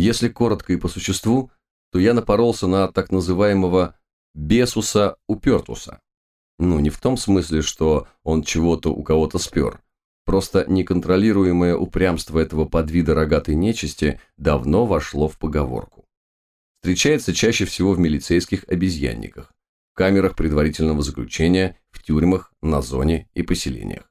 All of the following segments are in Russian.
Если коротко и по существу, то я напоролся на так называемого «бесуса упертуса». Ну, не в том смысле, что он чего-то у кого-то спер. Просто неконтролируемое упрямство этого подвида рогатой нечисти давно вошло в поговорку. Встречается чаще всего в милицейских обезьянниках, в камерах предварительного заключения, в тюрьмах, на зоне и поселениях.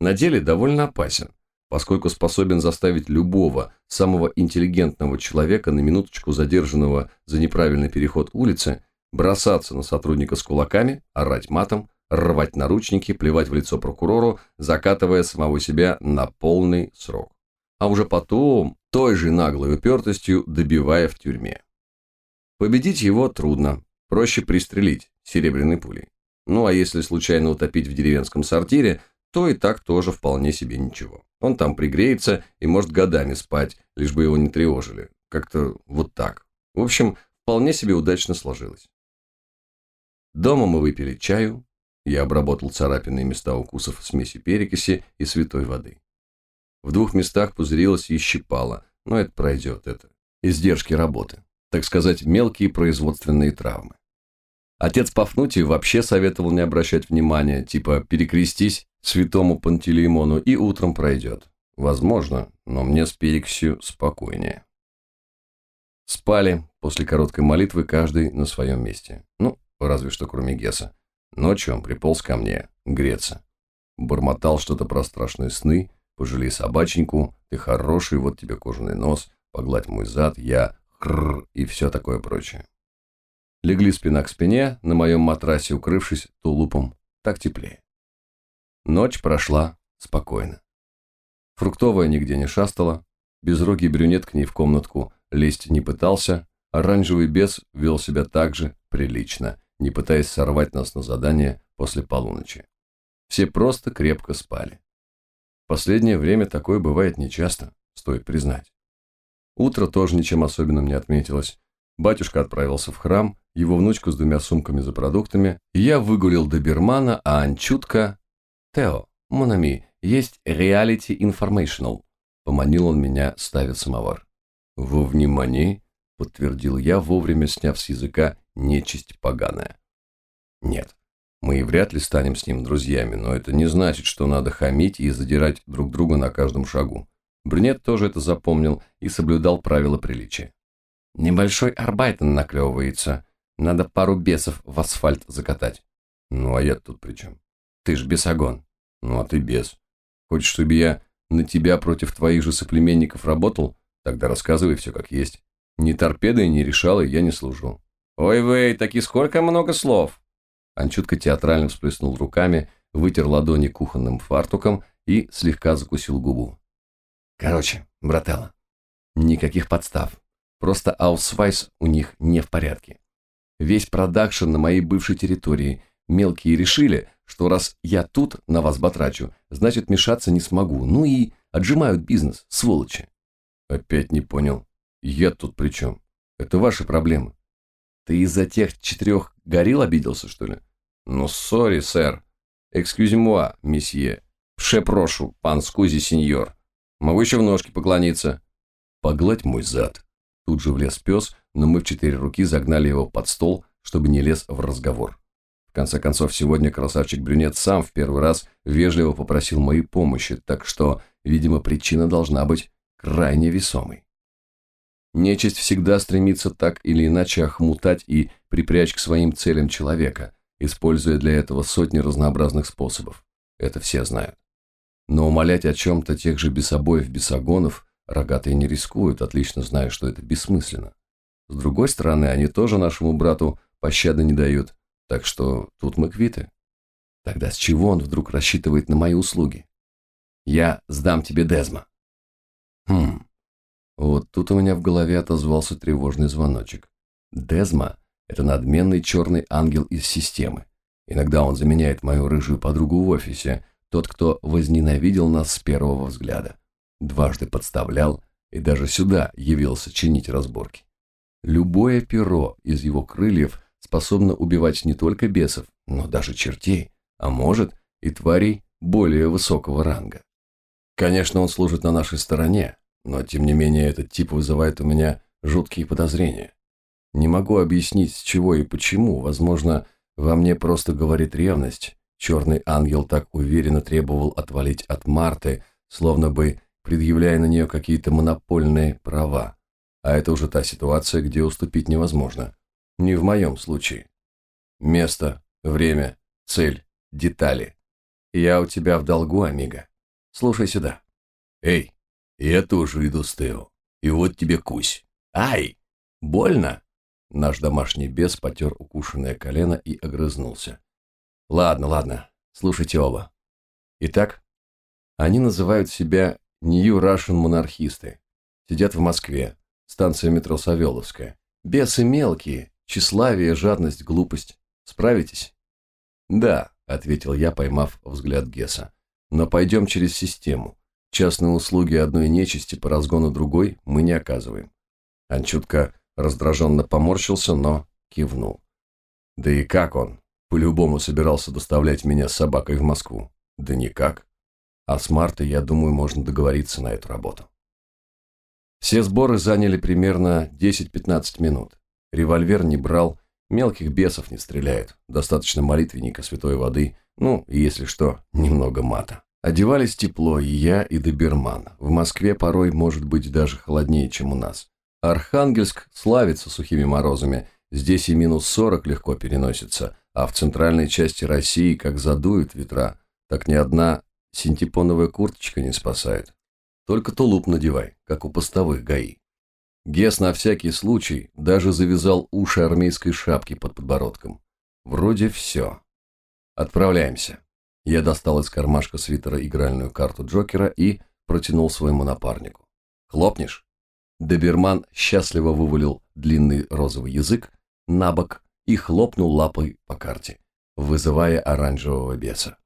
На деле довольно опасен, поскольку способен заставить любого, самого интеллигентного человека, на минуточку задержанного за неправильный переход улицы, бросаться на сотрудника с кулаками, орать матом, рвать наручники, плевать в лицо прокурору, закатывая самого себя на полный срок. А уже потом, той же наглой упертостью, добивая в тюрьме. Победить его трудно, проще пристрелить серебряной пулей. Ну а если случайно утопить в деревенском сортире, то и так тоже вполне себе ничего. Он там пригреется и может годами спать, лишь бы его не тревожили. Как-то вот так. В общем, вполне себе удачно сложилось. Дома мы выпили чаю. Я обработал царапинные места укусов смесью перекиси и святой воды. В двух местах пузырилось и щипало, но это пройдет, это издержки работы. Так сказать, мелкие производственные травмы. Отец Пафнутий вообще советовал не обращать внимания, типа перекрестись святому Пантелеймону и утром пройдет. Возможно, но мне с перекисью спокойнее. Спали после короткой молитвы каждый на своем месте. Ну, разве что кроме Геса. Ночью он приполз ко мне, греться. Бормотал что-то про страшные сны, пожалей собаченьку, ты хороший, вот тебе кожаный нос, погладь мой зад, я хрррр и все такое прочее. Легли спина к спине, на моем матрасе укрывшись тулупом. Так теплее. Ночь прошла спокойно. Фруктовая нигде не шастала, безрогий брюнет к ней в комнатку лезть не пытался, оранжевый бес вел себя так же прилично, не пытаясь сорвать нас на задание после полуночи. Все просто крепко спали. Последнее время такое бывает нечасто, стоит признать. Утро тоже ничем особенным не отметилось. Батюшка отправился в храм, его внучку с двумя сумками за продуктами, я выгулил добермана, а Анчутка... «Тео, Монами, есть reality informational», — поманил он меня, ставя самовар. «Во внимании», — подтвердил я, вовремя сняв с языка нечисть поганая. «Нет, мы и вряд ли станем с ним друзьями, но это не значит, что надо хамить и задирать друг друга на каждом шагу. Брюнет тоже это запомнил и соблюдал правила приличия. Небольшой арбайтен наклевывается. Надо пару бесов в асфальт закатать. Ну, а я тут при чем? Ты ж бесогон. Ну, а ты бес. Хочешь, чтобы я на тебя против твоих же соплеменников работал? Тогда рассказывай все как есть. Ни торпедой, ни решалой я не служу. Ой, вей, таки сколько много слов. Анчутка театрально всплеснул руками, вытер ладони кухонным фартуком и слегка закусил губу. Короче, брателла, никаких подстав. Просто аусвайс у них не в порядке. Весь продакшн на моей бывшей территории. Мелкие решили, что раз я тут на вас батрачу, значит мешаться не смогу. Ну и отжимают бизнес, сволочи. Опять не понял. Я тут при чем? Это ваши проблемы. Ты из-за тех четырех горилл обиделся, что ли? Ну, sorry, сэр. Экскюзи-муа, месье. Пше прошу, пан скузи сеньор. Могу еще в ножки поклониться. Погладь мой зад. Тут же влез пес, но мы в четыре руки загнали его под стол, чтобы не лез в разговор. В конце концов, сегодня красавчик-брюнет сам в первый раз вежливо попросил моей помощи, так что, видимо, причина должна быть крайне весомой. Нечисть всегда стремится так или иначе охмутать и припрячь к своим целям человека, используя для этого сотни разнообразных способов. Это все знают. Но умолять о чем-то тех же бесобоев-бесогонов рогатые не рискуют, отлично зная, что это бессмысленно. С другой стороны, они тоже нашему брату пощады не дают, так что тут мы квиты. Тогда с чего он вдруг рассчитывает на мои услуги? Я сдам тебе Дезма. Хм, вот тут у меня в голове отозвался тревожный звоночек. Дезма – это надменный черный ангел из системы. Иногда он заменяет мою рыжую подругу в офисе, тот, кто возненавидел нас с первого взгляда. Дважды подставлял и даже сюда явился чинить разборки. Любое перо из его крыльев способно убивать не только бесов, но даже чертей, а может и тварей более высокого ранга. Конечно, он служит на нашей стороне, но тем не менее этот тип вызывает у меня жуткие подозрения. Не могу объяснить, с чего и почему. Возможно, во мне просто говорит ревность. Черный ангел так уверенно требовал отвалить от Марты, словно бы предъявляя на нее какие-то монопольные права. А это уже та ситуация, где уступить невозможно. Не в моем случае. Место, время, цель, детали. Я у тебя в долгу, Амиго. Слушай сюда. Эй, я тоже иду с Тео. И вот тебе кусь. Ай! Больно? Наш домашний бес потер укушенное колено и огрызнулся. Ладно, ладно, слушайте оба. Итак, они называют себя Russian монархисты. Сидят в Москве, станция метро Савеловская. Бесы мелкие, тщеславие, жадность, глупость. Справитесь? Да, ответил я, поймав взгляд Геса. Но пойдем через систему. Частные услуги одной нечисти по разгону другой мы не оказываем. Анчутка раздраженно поморщился, но кивнул. Да и как он? По-любому собирался доставлять меня с собакой в Москву. Да никак. А с Мартой, я думаю, можно договориться на эту работу. Все сборы заняли примерно 10-15 минут. Револьвер не брал, мелких бесов не стреляет, достаточно молитвенника святой воды, ну, если что, немного мата. Одевались тепло, и я, и доберман. В Москве порой может быть даже холоднее, чем у нас. Архангельск славится сухими морозами, здесь и минус 40 легко переносится, а в центральной части России как задуют ветра, так ни одна синтепоновая курточка не спасает. Только тулуп надевай, как у постовых ГАИ. Гес на всякий случай даже завязал уши армейской шапки под подбородком. Вроде все. Отправляемся. Я достал из кармашка свитера игральную карту Джокера и протянул своему напарнику. Хлопнешь? Доберман счастливо вывалил длинный розовый язык на бок и хлопнул лапой по карте, вызывая оранжевого беса.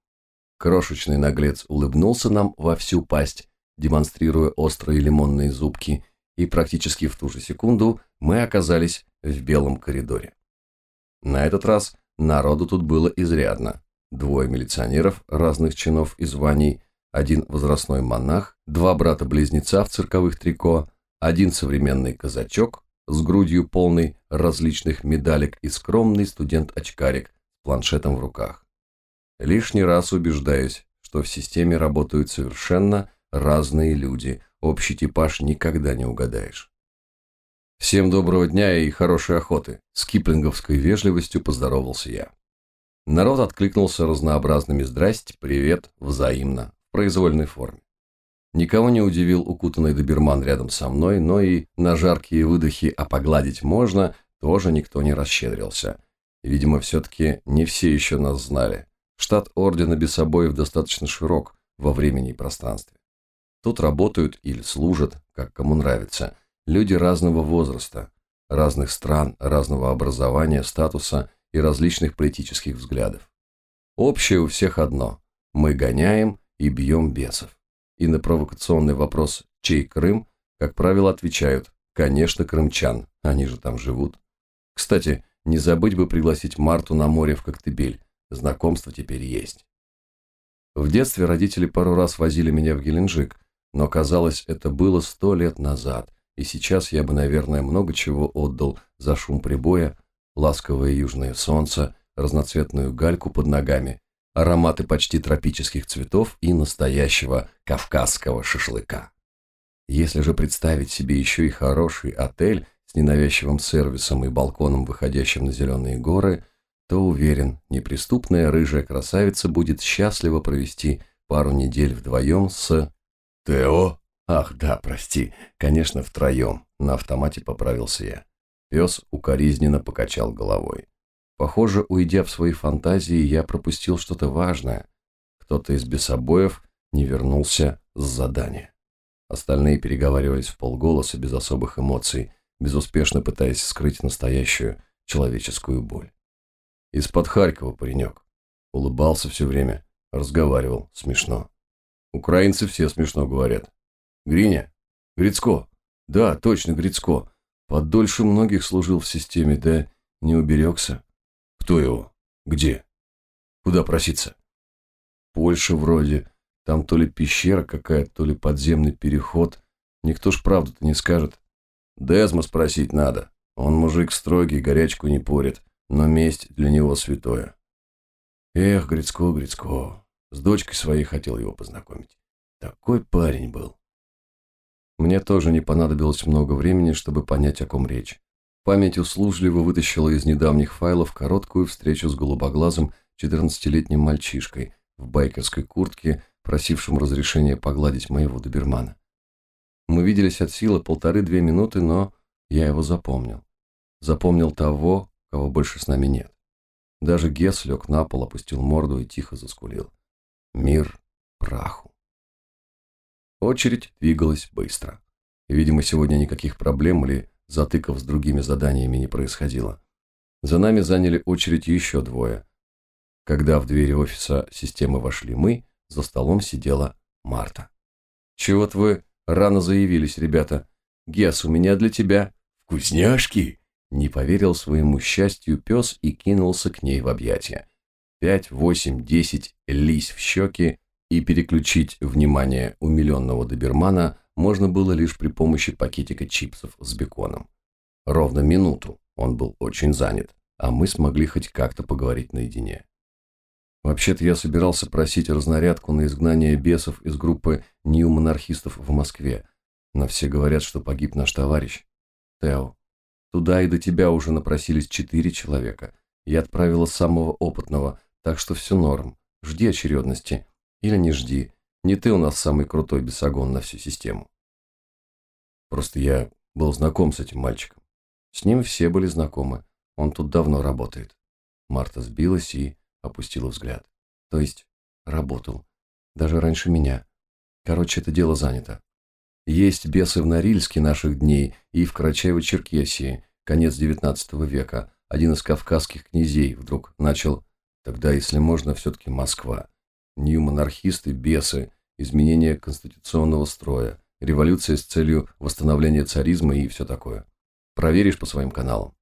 Крошечный наглец улыбнулся нам во всю пасть, демонстрируя острые лимонные зубки, и практически в ту же секунду мы оказались в белом коридоре. На этот раз народу тут было изрядно. Двое милиционеров разных чинов и званий, один возрастной монах, два брата-близнеца в цирковых трико, один современный казачок с грудью полной различных медалек и скромный студент-очкарик с планшетом в руках. Лишний раз убеждаюсь, что в системе работают совершенно разные люди, общий типаж никогда не угадаешь. «Всем доброго дня и хорошей охоты!» С киплинговской вежливостью поздоровался я. Народ откликнулся разнообразными «здрасте», «привет», «взаимно» в произвольной форме. Никого не удивил укутанный доберман рядом со мной, но и на жаркие выдохи «а погладить можно» тоже никто не расщедрился. Видимо, все-таки не все еще нас знали. Штат Ордена Бесобоев достаточно широк во времени и пространстве. Тут работают или служат, как кому нравится, люди разного возраста, разных стран, разного образования, статуса и различных политических взглядов. Общее у всех одно – мы гоняем и бьем бесов и на провокационный вопрос «Чей Крым?» как правило отвечают «Конечно, крымчан, они же там живут». Кстати, не забыть бы пригласить Марту на море в Коктебель, знакомство теперь есть. В детстве родители пару раз возили меня в Геленджик, но казалось, это было сто лет назад, и сейчас я бы, наверное, много чего отдал за шум прибоя, ласковое южное солнце, разноцветную гальку под ногами ароматы почти тропических цветов и настоящего кавказского шашлыка. Если же представить себе еще и хороший отель с ненавязчивым сервисом и балконом, выходящим на зеленые горы, то, уверен, неприступная рыжая красавица будет счастливо провести пару недель вдвоем с... Тео? Ах, да, прости, конечно, втроем, на автомате поправился я. Пес укоризненно покачал головой. Похоже, уйдя в свои фантазии, я пропустил что-то важное. Кто-то из бесобоев не вернулся с задания. Остальные переговаривались в полголоса, без особых эмоций, безуспешно пытаясь скрыть настоящую человеческую боль. Из-под Харькова паренек. Улыбался все время, разговаривал, смешно. Украинцы все смешно говорят. Гриня? Грицко? Да, точно, Грицко. Подольше многих служил в системе, да не уберегся. Кто его? Где? Куда проситься? Польша вроде. Там то ли пещера какая-то, то ли подземный переход. Никто ж правду-то не скажет. Дезма спросить надо. Он мужик строгий, горячку не порит, но месть для него святое. Эх, Грицко, Грицко, с дочкой своей хотел его познакомить. Такой парень был. Мне тоже не понадобилось много времени, чтобы понять, о ком речь. Память услужливо вытащила из недавних файлов короткую встречу с голубоглазым 14-летним мальчишкой в байкерской куртке, просившим разрешения погладить моего добермана. Мы виделись от силы полторы-две минуты, но я его запомнил. Запомнил того, кого больше с нами нет. Даже Гес лег на пол, опустил морду и тихо заскулил. Мир праху. Очередь двигалась быстро. Видимо, сегодня никаких проблем или затыков с другими заданиями не происходило. За нами заняли очередь еще двое. Когда в двери офиса системы вошли мы, за столом сидела Марта. «Чего-то вы рано заявились, ребята. Гес, у меня для тебя вкусняшки!» Не поверил своему счастью пес и кинулся к ней в объятия. Пять, восемь, десять лись в щеки, и переключить внимание умиленного добермана можно было лишь при помощи пакетика чипсов с беконом. Ровно минуту он был очень занят, а мы смогли хоть как-то поговорить наедине. Вообще-то я собирался просить разнарядку на изгнание бесов из группы нью-монархистов в Москве, но все говорят, что погиб наш товарищ. Тео, туда и до тебя уже напросились четыре человека. Я отправила самого опытного, так что все норм. Жди очередности. Или не жди. Не ты у нас самый крутой бесогон на всю систему. Просто я был знаком с этим мальчиком. С ним все были знакомы. Он тут давно работает. Марта сбилась и опустила взгляд. То есть работал. Даже раньше меня. Короче, это дело занято. Есть бесы в Норильске наших дней и в Карачаево-Черкесии, конец XIX века. Один из кавказских князей вдруг начал, тогда, если можно, все-таки Москва. Нью-монархисты, бесы, изменение конституционного строя, революция с целью восстановления царизма и все такое. Проверишь по своим каналам.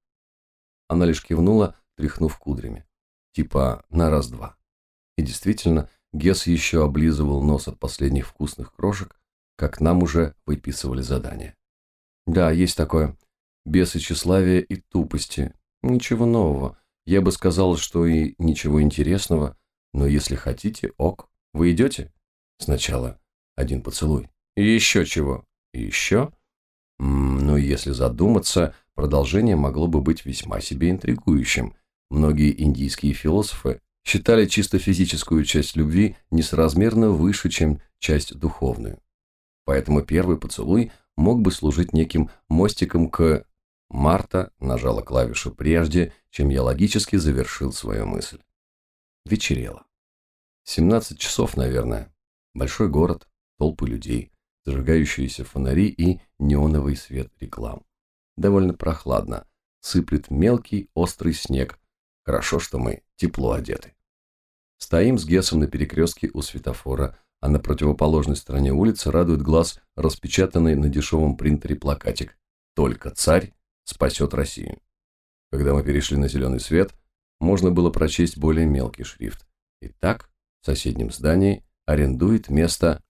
Она лишь кивнула, тряхнув кудрями типа на раз-два. И действительно, Гес еще облизывал нос от последних вкусных крошек, как нам уже выписывали задание. Да, есть такое. Бесы тщеславия и тупости. Ничего нового. Я бы сказал, что и ничего интересного, но если хотите, ок. Вы идете? Сначала один поцелуй. Еще чего? Еще? -м, ну, если задуматься, продолжение могло бы быть весьма себе интригующим – Многие индийские философы считали чисто физическую часть любви несоразмерно выше, чем часть духовную. Поэтому первый поцелуй мог бы служить неким мостиком к... Марта нажала клавишу прежде, чем я логически завершил свою мысль. Вечерело. 17 часов, наверное. Большой город, толпы людей, зажигающиеся фонари и неоновый свет реклам. Довольно прохладно. Сыплет мелкий острый снег, Хорошо, что мы тепло одеты. Стоим с Гесом на перекрестке у светофора, а на противоположной стороне улицы радует глаз распечатанный на дешевом принтере плакатик «Только царь спасет Россию». Когда мы перешли на зеленый свет, можно было прочесть более мелкий шрифт. Итак, в соседнем здании арендует место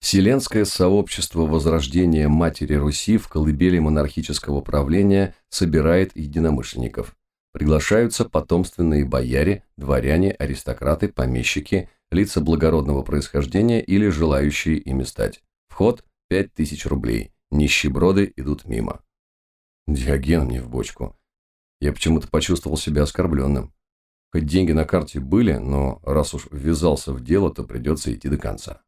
Вселенское сообщество Возрождения Матери Руси в колыбели монархического правления собирает единомышленников. Приглашаются потомственные бояре, дворяне, аристократы, помещики, лица благородного происхождения или желающие ими стать. Вход – 5000 рублей. Нищеброды идут мимо. Диоген мне в бочку. Я почему-то почувствовал себя оскорбленным. Хоть деньги на карте были, но раз уж ввязался в дело, то придется идти до конца.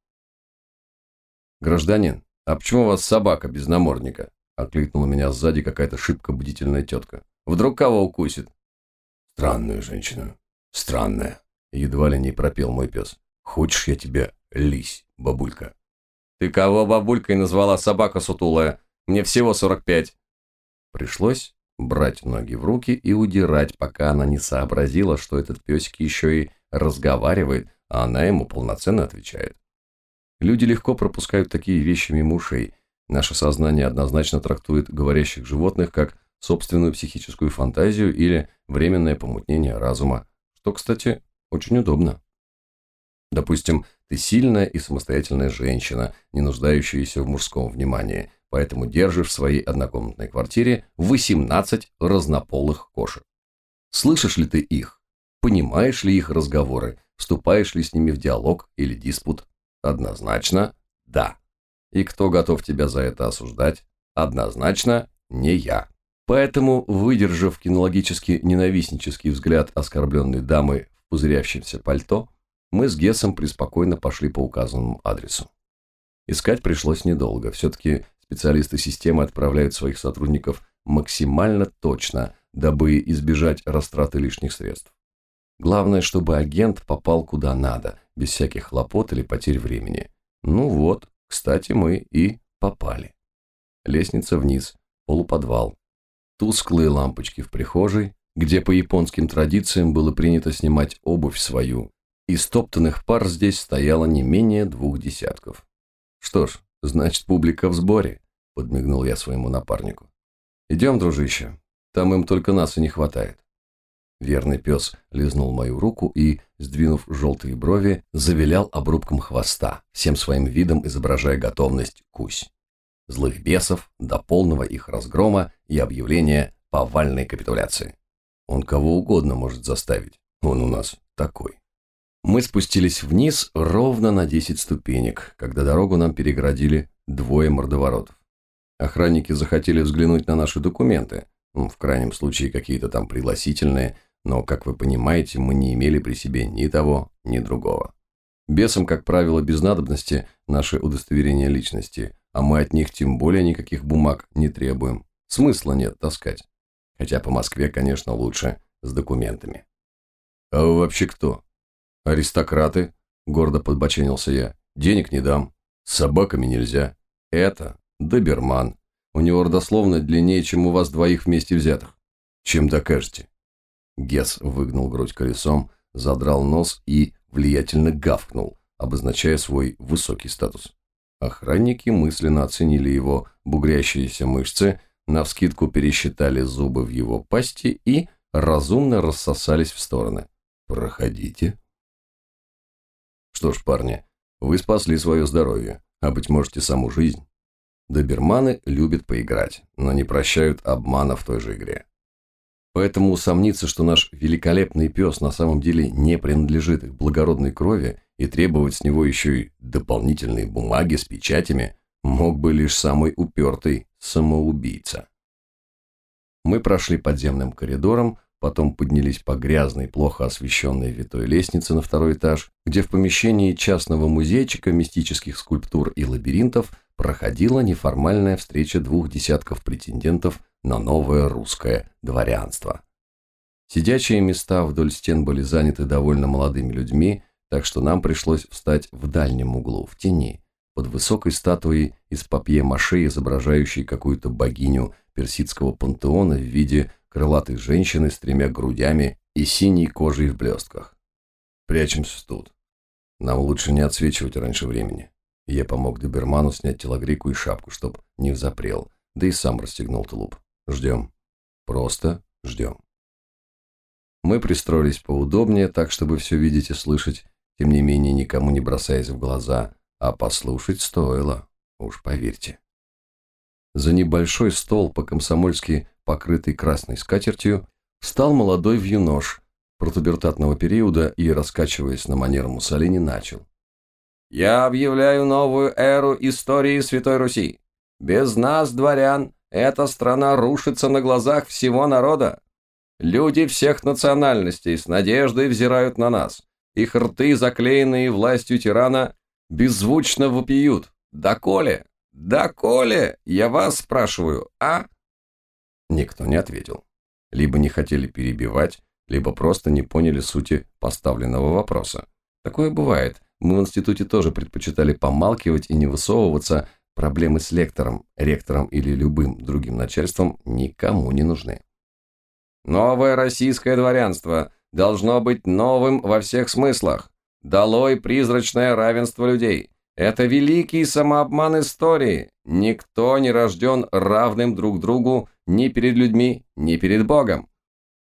«Гражданин, а почему у вас собака без намордника?» – окликнула меня сзади какая-то шибко бдительная тетка. Вдруг кого укусит? Странная женщина. Странная. Едва ли не пропел мой пес. Хочешь, я тебя лись, бабулька? Ты кого бабулькой назвала собака сутулая? Мне всего сорок пять. Пришлось брать ноги в руки и удирать, пока она не сообразила, что этот песик еще и разговаривает, а она ему полноценно отвечает. Люди легко пропускают такие вещи мимо ушей. Наше сознание однозначно трактует говорящих животных как собственную психическую фантазию или временное помутнение разума, что, кстати, очень удобно. Допустим, ты сильная и самостоятельная женщина, не нуждающаяся в мужском внимании, поэтому держишь в своей однокомнатной квартире 18 разнополых кошек. Слышишь ли ты их? Понимаешь ли их разговоры? Вступаешь ли с ними в диалог или диспут? Однозначно да. И кто готов тебя за это осуждать? Однозначно не я. Поэтому, выдержав кинологически ненавистнический взгляд оскорбленной дамы в пузырящемся пальто, мы с Гессом преспокойно пошли по указанному адресу. Искать пришлось недолго. Все-таки специалисты системы отправляют своих сотрудников максимально точно, дабы избежать растраты лишних средств. Главное, чтобы агент попал куда надо, без всяких хлопот или потерь времени. Ну вот, кстати, мы и попали. Лестница вниз, полуподвал. Тусклые лампочки в прихожей, где по японским традициям было принято снимать обувь свою, и стоптанных пар здесь стояло не менее двух десятков. Что ж, значит, публика в сборе, подмигнул я своему напарнику. Идем, дружище, там им только нас и не хватает. Верный пес лизнул мою руку и, сдвинув желтые брови, завилял обрубком хвоста, всем своим видом изображая готовность кусь злых бесов до полного их разгрома и объявления повальной капитуляции. Он кого угодно может заставить, он у нас такой. Мы спустились вниз ровно на 10 ступенек, когда дорогу нам переградили двое мордоворотов. Охранники захотели взглянуть на наши документы, в крайнем случае какие-то там пригласительные, но, как вы понимаете, мы не имели при себе ни того, ни другого. Бесам, как правило, без надобности наши удостоверения личности, а мы от них тем более никаких бумаг не требуем. Смысла нет таскать. Хотя по Москве, конечно, лучше с документами. А вы вообще кто? Аристократы, гордо подбоченился я. Денег не дам. С собаками нельзя. Это доберман. У него родословно длиннее, чем у вас двоих вместе взятых. Чем докажете? Гес выгнул грудь колесом, задрал нос и влиятельно гавкнул, обозначая свой высокий статус. Охранники мысленно оценили его бугрящиеся мышцы, навскидку пересчитали зубы в его пасти и разумно рассосались в стороны. «Проходите». Что ж, парни, вы спасли свое здоровье, а, быть может, и саму жизнь. Доберманы любят поиграть, но не прощают обмана в той же игре. Поэтому усомниться, что наш великолепный пес на самом деле не принадлежит их благородной крови и требовать с него еще и дополнительные бумаги с печатями, мог бы лишь самый упертый самоубийца. Мы прошли подземным коридором, потом поднялись по грязной, плохо освещенной витой лестнице на второй этаж, где в помещении частного музейчика мистических скульптур и лабиринтов проходила неформальная встреча двух десятков претендентов на новое русское дворянство. Сидячие места вдоль стен были заняты довольно молодыми людьми, так что нам пришлось встать в дальнем углу, в тени, под высокой статуей из папье-маше, изображающей какую-то богиню персидского пантеона в виде крылатой женщины с тремя грудями и синей кожей в блестках. Прячемся тут. Нам лучше не отсвечивать раньше времени. Я помог доберману снять телогрейку и шапку, чтоб не взапрел, да и сам расстегнул тулуп. Ждем. Просто ждем. Мы пристроились поудобнее, так, чтобы все видеть и слышать, тем не менее никому не бросаясь в глаза, а послушать стоило, уж поверьте. За небольшой стол по-комсомольски покрытый красной скатертью встал молодой вьюнош протубертатного периода и, раскачиваясь на манер Муссолини, начал. «Я объявляю новую эру истории Святой Руси. Без нас, дворян, эта страна рушится на глазах всего народа. Люди всех национальностей с надеждой взирают на нас. Их рты, заклеенные властью тирана, беззвучно вопиют. «Доколе? Доколе? Я вас спрашиваю, а?» Никто не ответил. Либо не хотели перебивать, либо просто не поняли сути поставленного вопроса. Такое бывает. Мы в институте тоже предпочитали помалкивать и не высовываться, Проблемы с лектором, ректором или любым другим начальством никому не нужны. Новое российское дворянство должно быть новым во всех смыслах. Долой призрачное равенство людей. Это великий самообман истории. Никто не рожден равным друг другу ни перед людьми, ни перед Богом.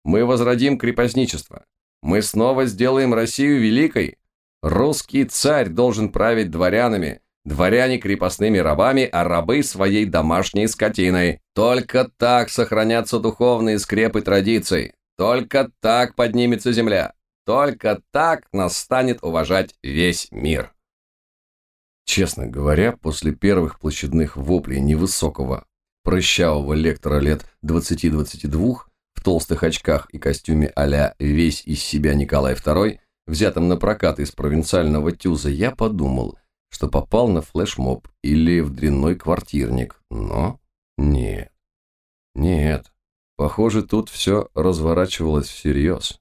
Мы возродим крепостничество. Мы снова сделаем Россию великой. Русский царь должен править дворянами, Дворяне крепостными рабами, а рабы своей домашней скотиной. Только так сохранятся духовные скрепы традиций. Только так поднимется земля. Только так нас станет уважать весь мир. Честно говоря, после первых площадных воплей невысокого, прыщавого лектора лет 20-22 в толстых очках и костюме а «Весь из себя Николай II», взятом на прокат из провинциального тюза, я подумал, что попал на флешмоб или в дрянной квартирник, но нет. Нет, похоже, тут все разворачивалось всерьез.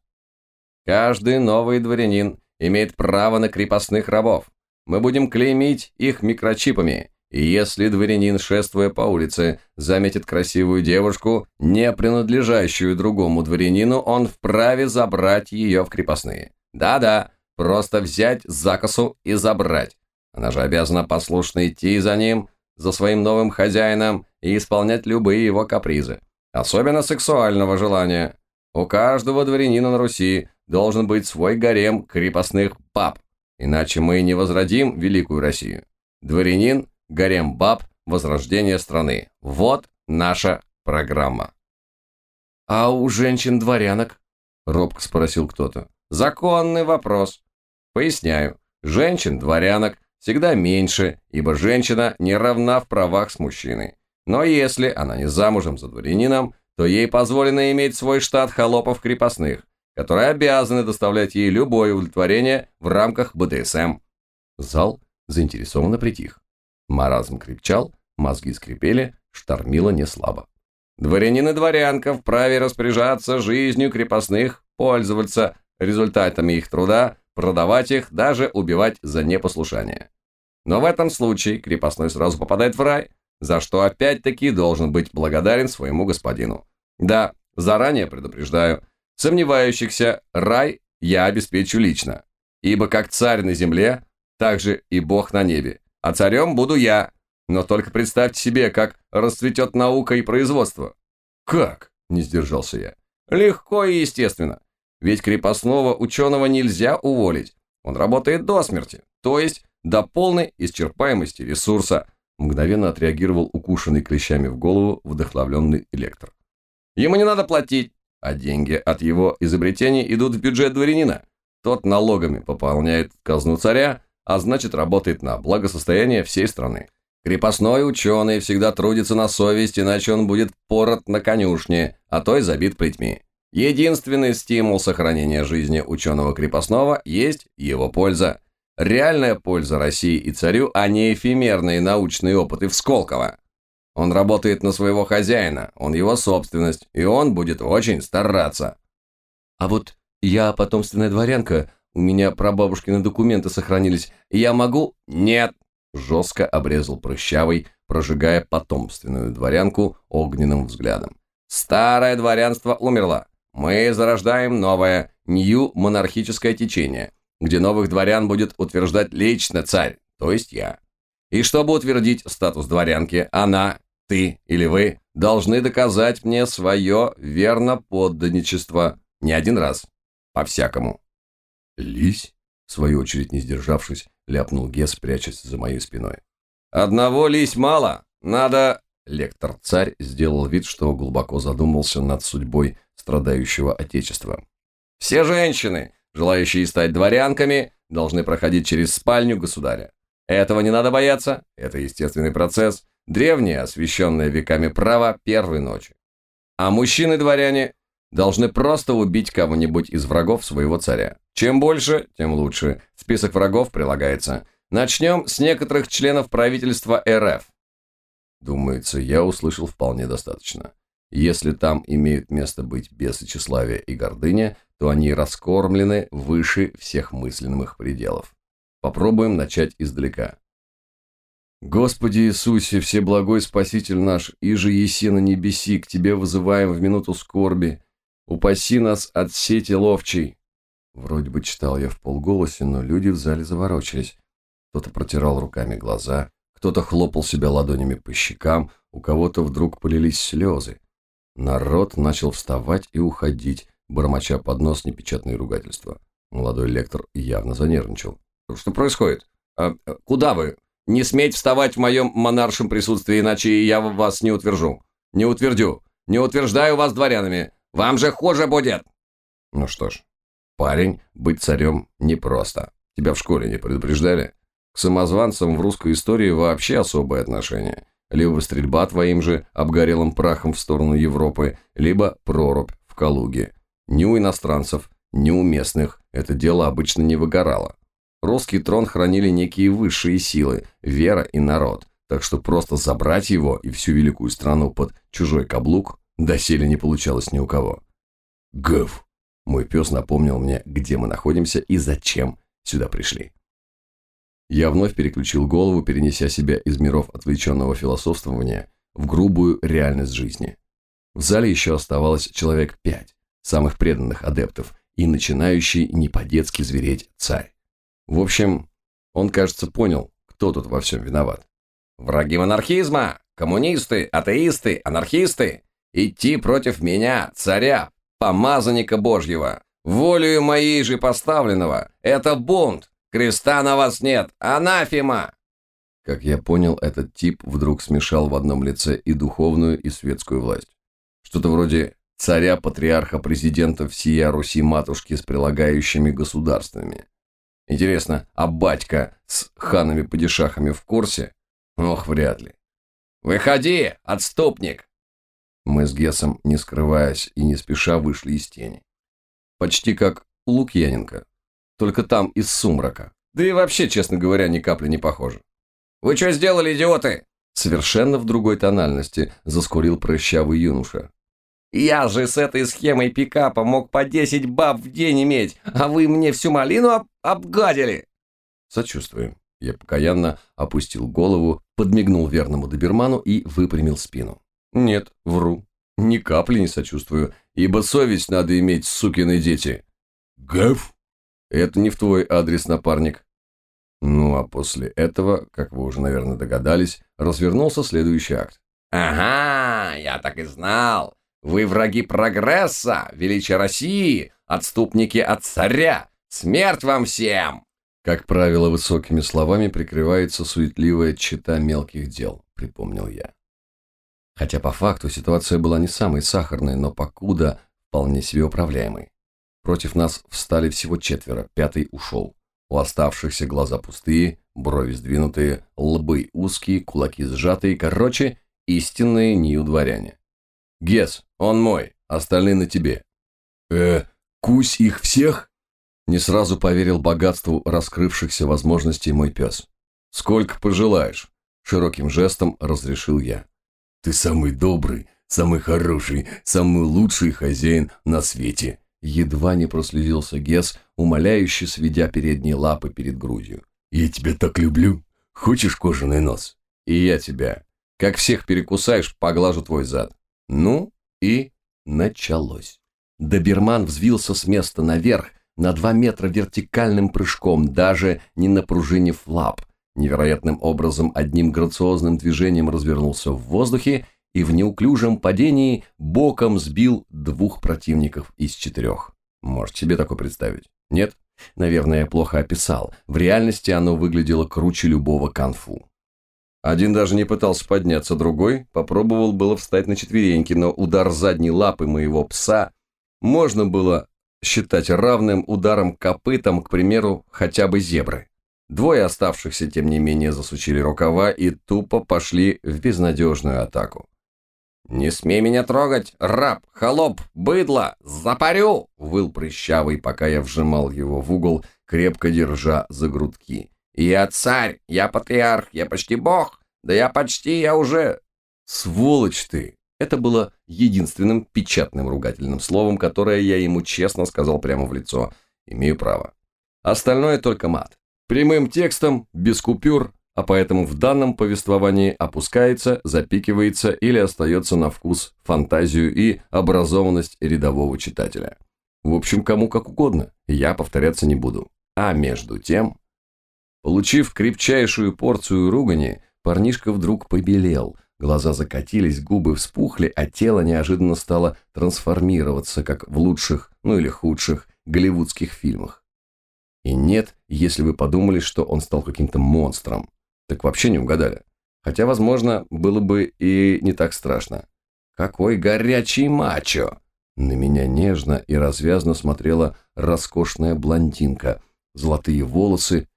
Каждый новый дворянин имеет право на крепостных рабов. Мы будем клеймить их микрочипами, и если дворянин, шествуя по улице, заметит красивую девушку, не принадлежащую другому дворянину, он вправе забрать ее в крепостные. Да-да, просто взять закосу и забрать. Она же обязана послушно идти за ним, за своим новым хозяином и исполнять любые его капризы. Особенно сексуального желания. У каждого дворянина на Руси должен быть свой гарем крепостных баб, иначе мы не возродим Великую Россию. Дворянин гарем баб, возрождение страны. Вот наша программа. А у женщин-дворянок? Робко спросил кто-то. Законный вопрос. Поясняю. Женщин-дворянок всегда меньше, ибо женщина не равна в правах с мужчиной. Но если она не замужем за дворянином, то ей позволено иметь свой штат холопов крепостных, которые обязаны доставлять ей любое удовлетворение в рамках БДСМ. Зал заинтересованно притих. Маразм крепчал, мозги скрипели, штормило не слабо. Дворянин и дворянка вправе распоряжаться жизнью крепостных, пользоваться результатами их труда, продавать их, даже убивать за непослушание. Но в этом случае крепостной сразу попадает в рай, за что опять-таки должен быть благодарен своему господину. Да, заранее предупреждаю, сомневающихся рай я обеспечу лично, ибо как царь на земле, так же и бог на небе а царем буду я. Но только представьте себе, как расцветет наука и производство. Как? Не сдержался я. Легко и естественно. Ведь крепостного ученого нельзя уволить. Он работает до смерти, то есть до полной исчерпаемости ресурса, мгновенно отреагировал укушенный клещами в голову вдохновленный электр. Ему не надо платить, а деньги от его изобретений идут в бюджет дворянина. Тот налогами пополняет казну царя, а значит работает на благосостояние всей страны. Крепостной ученый всегда трудится на совесть, иначе он будет порот на конюшне, а то и забит плетьми. Единственный стимул сохранения жизни ученого крепостного есть его польза. Реальная польза России и царю, а не эфемерные научные опыты в Сколково. Он работает на своего хозяина, он его собственность, и он будет очень стараться. А вот я потомственная дворянка, у меня прабабушкины документы сохранились. Я могу...» «Нет!» – жестко обрезал прыщавый, прожигая потомственную дворянку огненным взглядом. «Старое дворянство умерло. Мы зарождаем новое, нью-монархическое течение, где новых дворян будет утверждать лично царь, то есть я. И чтобы утвердить статус дворянки, она, ты или вы должны доказать мне свое верно подданничество не один раз, по-всякому. «Лись?» – в свою очередь не сдержавшись, ляпнул Гес, прячась за моей спиной. «Одного лись мало! Надо...» Лектор-царь сделал вид, что глубоко задумался над судьбой страдающего отечества. «Все женщины, желающие стать дворянками, должны проходить через спальню государя. Этого не надо бояться, это естественный процесс, древнее, освященное веками право первой ночи. А мужчины-дворяне должны просто убить кого-нибудь из врагов своего царя. Чем больше, тем лучше. Список врагов прилагается. Начнем с некоторых членов правительства РФ. Думается, я услышал вполне достаточно. Если там имеют место быть бесы тщеславия и гордыня, то они раскормлены выше всех мысленных пределов. Попробуем начать издалека. Господи Иисусе, Всеблагой Спаситель наш, и же еси на небеси, к Тебе вызываем в минуту скорби, Упаси нас от сети ловчей. Вроде бы читал я в полголосе, но люди в зале заворочились. Кто-то протирал руками глаза, кто-то хлопал себя ладонями по щекам, у кого-то вдруг полились слезы. Народ начал вставать и уходить, бормоча под нос непечатные ругательства. Молодой лектор явно занервничал. «Что происходит? А, куда вы? Не сметь вставать в моем монаршем присутствии, иначе я вас не утвержу. Не утвердю. Не утверждаю вас дворянами. Вам же хуже будет. Ну что ж, парень, быть царем непросто. Тебя в школе не предупреждали? К самозванцам в русской истории вообще особое отношение. Либо стрельба твоим же обгорелым прахом в сторону Европы, либо прорубь в Калуге. Ни у иностранцев, ни у местных это дело обычно не выгорало. Русский трон хранили некие высшие силы, вера и народ, так что просто забрать его и всю великую страну под чужой каблук доселе не получалось ни у кого. Гав! Мой пес напомнил мне, где мы находимся и зачем сюда пришли. Я вновь переключил голову, перенеся себя из миров отвлеченного философствования в грубую реальность жизни. В зале еще оставалось человек пять, самых преданных адептов, и начинающий не по-детски звереть царь. В общем, он, кажется, понял, кто тут во всем виноват. «Враги монархизма! Коммунисты, атеисты, анархисты! Идти против меня, царя, помазанника Божьего, волею моей же поставленного! Это бунт! Креста на вас нет! Анафима!» Как я понял, этот тип вдруг смешал в одном лице и духовную, и светскую власть. Что-то вроде царя, патриарха, президента всея Руси-матушки с прилагающими государствами. Интересно, а батька с ханами-падишахами в курсе? Ох, вряд ли. «Выходи, отступник!» Мы с Гесом, не скрываясь и не спеша, вышли из тени. Почти как Лукьяненко, только там из сумрака. Да и вообще, честно говоря, ни капли не похоже. «Вы что сделали, идиоты?» Совершенно в другой тональности заскурил прыщавый юноша. Я же с этой схемой пикапа мог по 10 баб в день иметь, а вы мне всю малину об обгадили. Сочувствуем. Я покаянно опустил голову, подмигнул верному доберману и выпрямил спину. Нет, вру. Ни капли не сочувствую, ибо совесть надо иметь, сукины дети. Гав? Это не в твой адрес, напарник. Ну, а после этого, как вы уже, наверное, догадались, развернулся следующий акт. Ага, я так и знал. Вы враги прогресса, величия России, отступники от царя. Смерть вам всем!» Как правило, высокими словами прикрывается суетливая чита мелких дел, припомнил я. Хотя по факту ситуация была не самой сахарной, но покуда вполне себе управляемой. Против нас встали всего четверо, пятый ушел. У оставшихся глаза пустые, брови сдвинутые, лбы узкие, кулаки сжатые, короче, истинные неудворяне. Гес, он мой, остальные на тебе. Э, кусь их всех? Не сразу поверил богатству раскрывшихся возможностей мой пес. Сколько пожелаешь, широким жестом разрешил я. Ты самый добрый, самый хороший, самый лучший хозяин на свете. Едва не прослезился Гес, умоляюще сведя передние лапы перед грудью. Я тебя так люблю. Хочешь кожаный нос? И я тебя. Как всех перекусаешь, поглажу твой зад. Ну и началось. Доберман взвился с места наверх на два метра вертикальным прыжком, даже не напружинив лап. Невероятным образом одним грациозным движением развернулся в воздухе и в неуклюжем падении боком сбил двух противников из четырех. Можете себе такое представить? Нет? Наверное, я плохо описал. В реальности оно выглядело круче любого канфу. Один даже не пытался подняться, другой попробовал было встать на четвереньки, но удар задней лапы моего пса можно было считать равным ударом копытом, к примеру, хотя бы зебры. Двое оставшихся, тем не менее, засучили рукава и тупо пошли в безнадежную атаку. «Не смей меня трогать, раб, холоп, быдло, запарю!» выл прыщавый, пока я вжимал его в угол, крепко держа за грудки. «Я царь, я патриарх, я почти бог, да я почти, я уже...» «Сволочь ты!» Это было единственным печатным ругательным словом, которое я ему честно сказал прямо в лицо. Имею право. Остальное только мат. Прямым текстом, без купюр, а поэтому в данном повествовании опускается, запикивается или остается на вкус фантазию и образованность рядового читателя. В общем, кому как угодно, я повторяться не буду. А между тем... Получив крепчайшую порцию ругани, парнишка вдруг побелел, глаза закатились, губы вспухли, а тело неожиданно стало трансформироваться, как в лучших, ну или худших, голливудских фильмах. И нет, если вы подумали, что он стал каким-то монстром. Так вообще не угадали. Хотя, возможно, было бы и не так страшно. Какой горячий мачо! На меня нежно и развязно смотрела роскошная блондинка. Золотые волосы,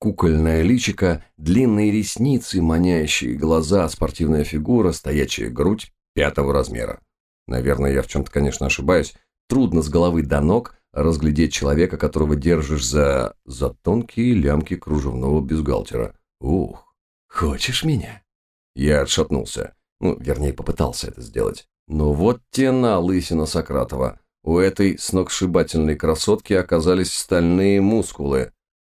кукольное личико, длинные ресницы, манящие глаза, спортивная фигура, стоячая грудь пятого размера. Наверное, я в чем-то, конечно, ошибаюсь. Трудно с головы до ног разглядеть человека, которого держишь за... за тонкие лямки кружевного бюстгальтера. Ух, хочешь меня? Я отшатнулся. Ну, вернее, попытался это сделать. Но вот тена лысина Сократова. У этой сногсшибательной красотки оказались стальные мускулы,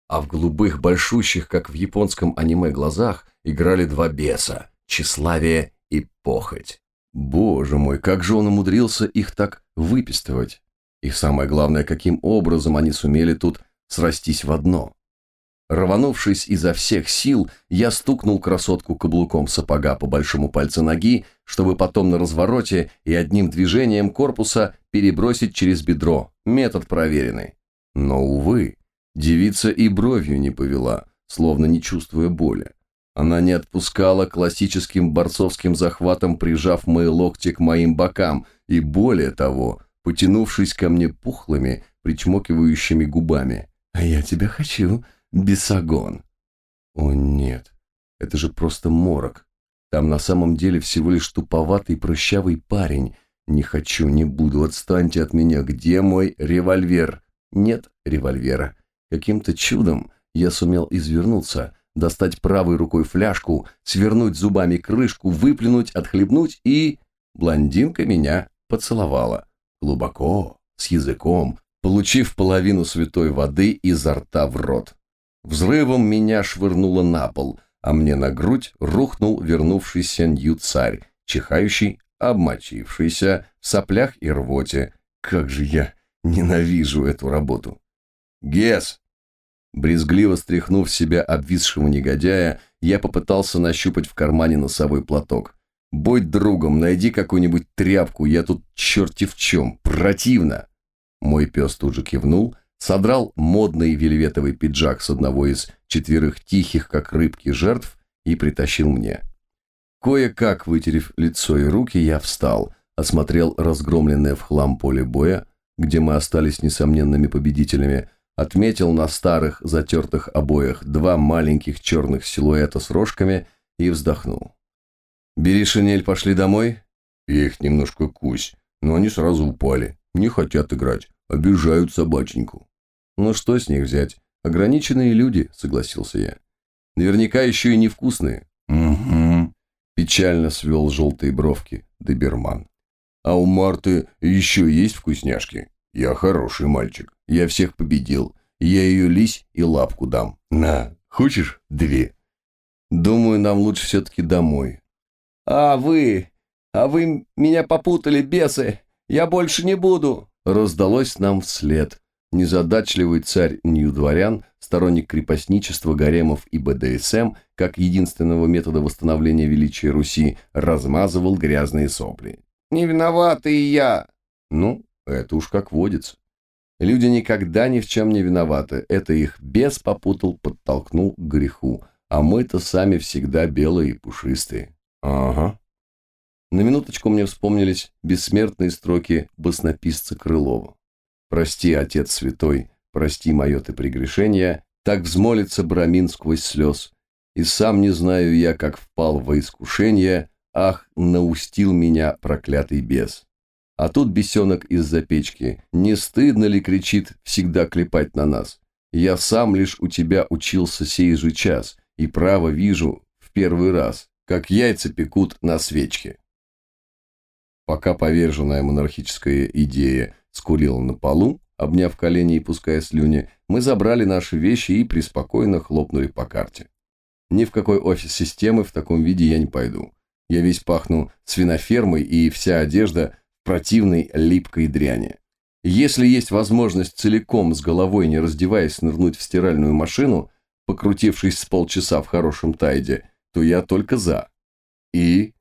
а в голубых, большущих, как в японском аниме, глазах играли два беса – тщеславие и похоть. Боже мой, как же он умудрился их так выпистывать? И самое главное, каким образом они сумели тут срастись в одно. Рванувшись изо всех сил, я стукнул красотку каблуком сапога по большому пальцу ноги, чтобы потом на развороте и одним движением корпуса перебросить через бедро. Метод проверенный. Но, увы, девица и бровью не повела, словно не чувствуя боли. Она не отпускала классическим борцовским захватом, прижав мои локти к моим бокам, и более того, потянувшись ко мне пухлыми, причмокивающими губами. «А я тебя хочу», Бесогон. О нет, это же просто морок. Там на самом деле всего лишь туповатый прыщавый парень. Не хочу, не буду, отстаньте от меня. Где мой револьвер? Нет револьвера. Каким-то чудом я сумел извернуться, достать правой рукой фляжку, свернуть зубами крышку, выплюнуть, отхлебнуть и... Блондинка меня поцеловала. Глубоко, с языком, получив половину святой воды изо рта в рот. Взрывом меня швырнуло на пол, а мне на грудь рухнул вернувшийся Нью-царь, чихающий, обмочившийся в соплях и рвоте. Как же я ненавижу эту работу. «Гес!» Брезгливо стряхнув себя обвисшего негодяя, я попытался нащупать в кармане носовой платок. «Будь другом, найди какую-нибудь тряпку, я тут черти в чем, противно!» Мой пес тут же кивнул, содрал модный вельветовый пиджак с одного из четверых тихих, как рыбки, жертв и притащил мне. Кое-как, вытерев лицо и руки, я встал, осмотрел разгромленное в хлам поле боя, где мы остались несомненными победителями, отметил на старых затертых обоях два маленьких черных силуэта с рожками и вздохнул. «Бери шинель, пошли домой?» Я их немножко кусь, но они сразу упали, не хотят играть, обижают собаченьку. «Ну что с них взять? Ограниченные люди», — согласился я. «Наверняка еще и невкусные». «Угу», — печально свел желтые бровки доберман. «А у Марты еще есть вкусняшки? Я хороший мальчик. Я всех победил. Я ее лись и лапку дам. На, хочешь две?» «Думаю, нам лучше все-таки домой». «А вы? А вы меня попутали, бесы! Я больше не буду!» Раздалось нам вслед незадачливый царь Нью-дворян, сторонник крепостничества, гаремов и БДСМ, как единственного метода восстановления величия Руси, размазывал грязные сопли. «Не виноват и я!» Ну, это уж как водится. Люди никогда ни в чем не виноваты. Это их бес попутал, подтолкнул к греху. А мы-то сами всегда белые и пушистые. Ага. На минуточку мне вспомнились бессмертные строки баснописца Крылова. Прости, Отец Святой, прости мое ты прегрешение, так взмолится Брамин сквозь слез. И сам не знаю я, как впал во искушение, ах, наустил меня проклятый бес. А тут бесенок из-за печки, не стыдно ли, кричит, всегда клепать на нас? Я сам лишь у тебя учился сей же час, и право вижу в первый раз, как яйца пекут на свечке. Пока поверженная монархическая идея скурила на полу, обняв колени и пуская слюни, мы забрали наши вещи и преспокойно хлопнули по карте. Ни в какой офис системы в таком виде я не пойду. Я весь пахну свинофермой и вся одежда в противной липкой дряни. Если есть возможность целиком с головой, не раздеваясь, нырнуть в стиральную машину, покрутившись с полчаса в хорошем тайде, то я только за. И...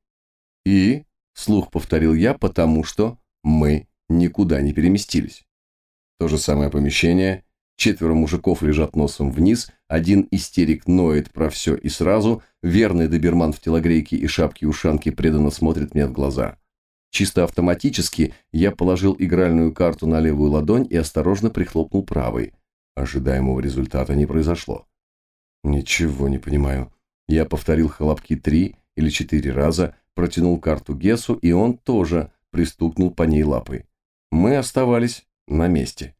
И... Слух повторил я, потому что мы никуда не переместились. То же самое помещение, Четверо мужиков лежат носом вниз, один истерик ноет про все и сразу, верный доберман в телогрейке и шапке-ушанке преданно смотрит мне в глаза. Чисто автоматически я положил игральную карту на левую ладонь и осторожно прихлопнул правой. Ожидаемого результата не произошло. Ничего не понимаю. Я повторил хлопки три или четыре раза, протянул карту Гесу, и он тоже пристукнул по ней лапой. Мы оставались на месте.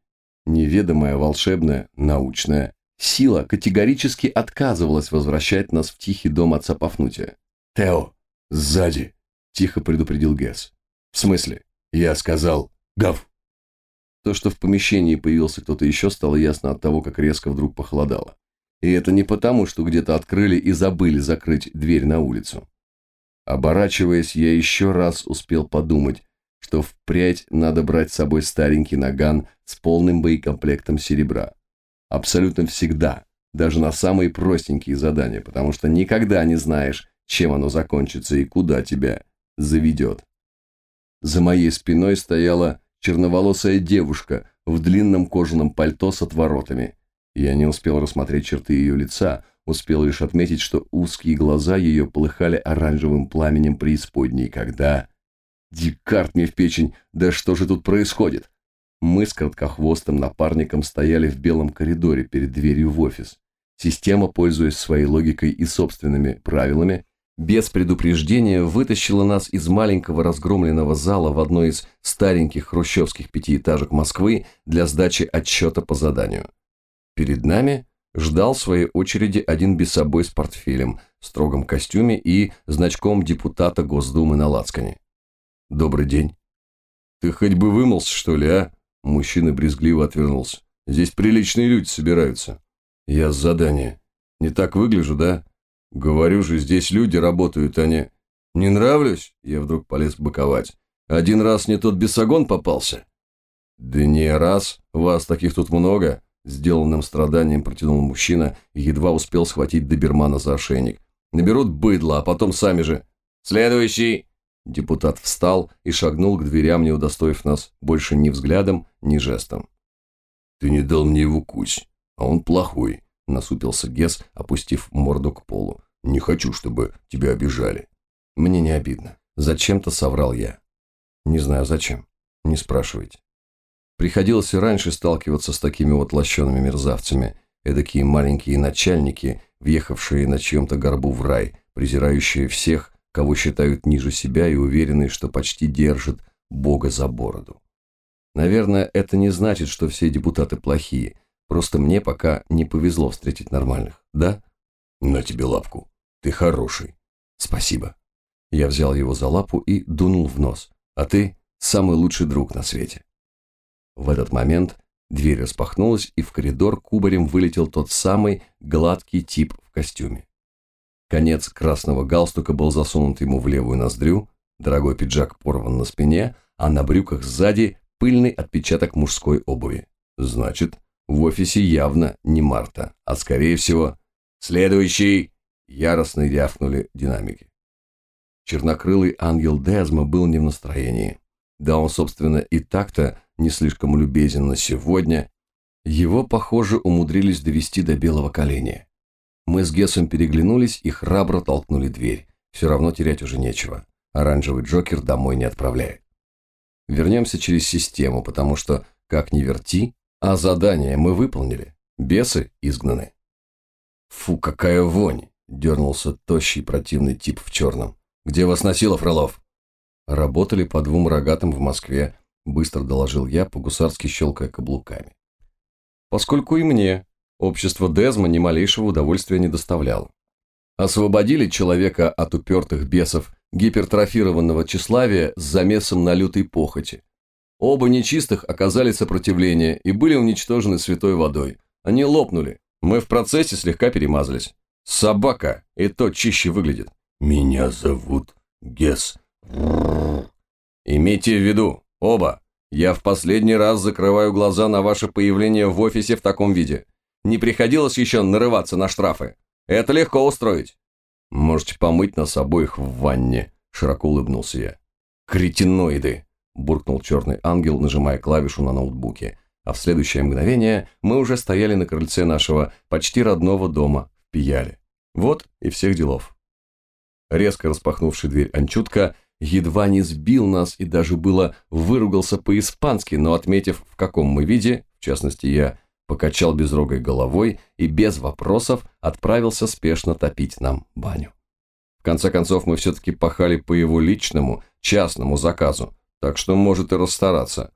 Неведомая, волшебная, научная сила категорически отказывалась возвращать нас в тихий дом отца Пафнутия. «Тео, сзади!» – тихо предупредил Гесс. «В смысле?» «Я сказал, гав!» То, что в помещении появился кто-то еще, стало ясно от того, как резко вдруг похолодало. И это не потому, что где-то открыли и забыли закрыть дверь на улицу. Оборачиваясь, я еще раз успел подумать, что впредь надо брать с собой старенький наган с полным боекомплектом серебра. Абсолютно всегда, даже на самые простенькие задания, потому что никогда не знаешь, чем оно закончится и куда тебя заведет. За моей спиной стояла черноволосая девушка в длинном кожаном пальто с отворотами. Я не успел рассмотреть черты ее лица, успел лишь отметить, что узкие глаза ее полыхали оранжевым пламенем преисподней, когда Дикарт мне в печень, да что же тут происходит? Мы с короткохвостым напарником стояли в белом коридоре перед дверью в офис. Система, пользуясь своей логикой и собственными правилами, без предупреждения вытащила нас из маленького разгромленного зала в одной из стареньких хрущевских пятиэтажек Москвы для сдачи отчета по заданию. Перед нами ждал в своей очереди один без собой с портфелем, в строгом костюме и значком депутата Госдумы на лацкане. «Добрый день». «Ты хоть бы вымылся, что ли, а?» Мужчина брезгливо отвернулся. «Здесь приличные люди собираются». «Я с задания. Не так выгляжу, да?» «Говорю же, здесь люди работают, а не...» «Не нравлюсь?» Я вдруг полез боковать. «Один раз не тот бесогон попался?» «Да не раз. Вас таких тут много», — сделанным страданием протянул мужчина и едва успел схватить добермана за ошейник. «Наберут быдло, а потом сами же...» «Следующий!» Депутат встал и шагнул к дверям, не удостоив нас больше ни взглядом, ни жестом. «Ты не дал мне его кусь, а он плохой», – насупился Гес, опустив морду к полу. «Не хочу, чтобы тебя обижали». «Мне не обидно. Зачем-то соврал я». «Не знаю, зачем. Не спрашивайте». Приходилось и раньше сталкиваться с такими вот лощеными мерзавцами, эдакие маленькие начальники, въехавшие на чьем-то горбу в рай, презирающие всех, кого считают ниже себя и уверенные, что почти держат Бога за бороду. Наверное, это не значит, что все депутаты плохие, просто мне пока не повезло встретить нормальных, да? На тебе лапку, ты хороший. Спасибо. Я взял его за лапу и дунул в нос, а ты самый лучший друг на свете. В этот момент дверь распахнулась, и в коридор кубарем вылетел тот самый гладкий тип в костюме. Конец красного галстука был засунут ему в левую ноздрю, дорогой пиджак порван на спине, а на брюках сзади пыльный отпечаток мужской обуви. Значит, в офисе явно не Марта, а скорее всего «Следующий!» яростно рявкнули динамики. Чернокрылый ангел Дезма был не в настроении. Да он, собственно, и так-то не слишком любезен, но сегодня его, похоже, умудрились довести до белого коленя. Мы с Гессом переглянулись и храбро толкнули дверь. Все равно терять уже нечего. Оранжевый Джокер домой не отправляет. Вернемся через систему, потому что, как ни верти, а задание мы выполнили. Бесы изгнаны. Фу, какая вонь! Дернулся тощий противный тип в черном. Где вас носило, Фролов? Работали по двум рогатым в Москве, быстро доложил я, по-гусарски щелкая каблуками. Поскольку и мне общество Дезма ни малейшего удовольствия не доставляло. Освободили человека от упертых бесов гипертрофированного тщеславия с замесом на лютой похоти. Оба нечистых оказали сопротивление и были уничтожены святой водой. Они лопнули. Мы в процессе слегка перемазались. Собака, и то чище выглядит. Меня зовут Гес. Имейте в виду, оба, я в последний раз закрываю глаза на ваше появление в офисе в таком виде. Не приходилось еще нарываться на штрафы. Это легко устроить. Можете помыть нас обоих в ванне, широко улыбнулся я. Кретиноиды, буркнул черный ангел, нажимая клавишу на ноутбуке. а в следующее мгновение мы уже стояли на крыльце нашего почти родного дома в Пияле. Вот и всех делов. Резко распахнувший дверь Анчутка едва не сбил нас и даже было выругался по-испански, но отметив, в каком мы виде, в частности я, покачал безрогой головой и без вопросов отправился спешно топить нам баню. В конце концов, мы все-таки пахали по его личному, частному заказу, так что может и расстараться.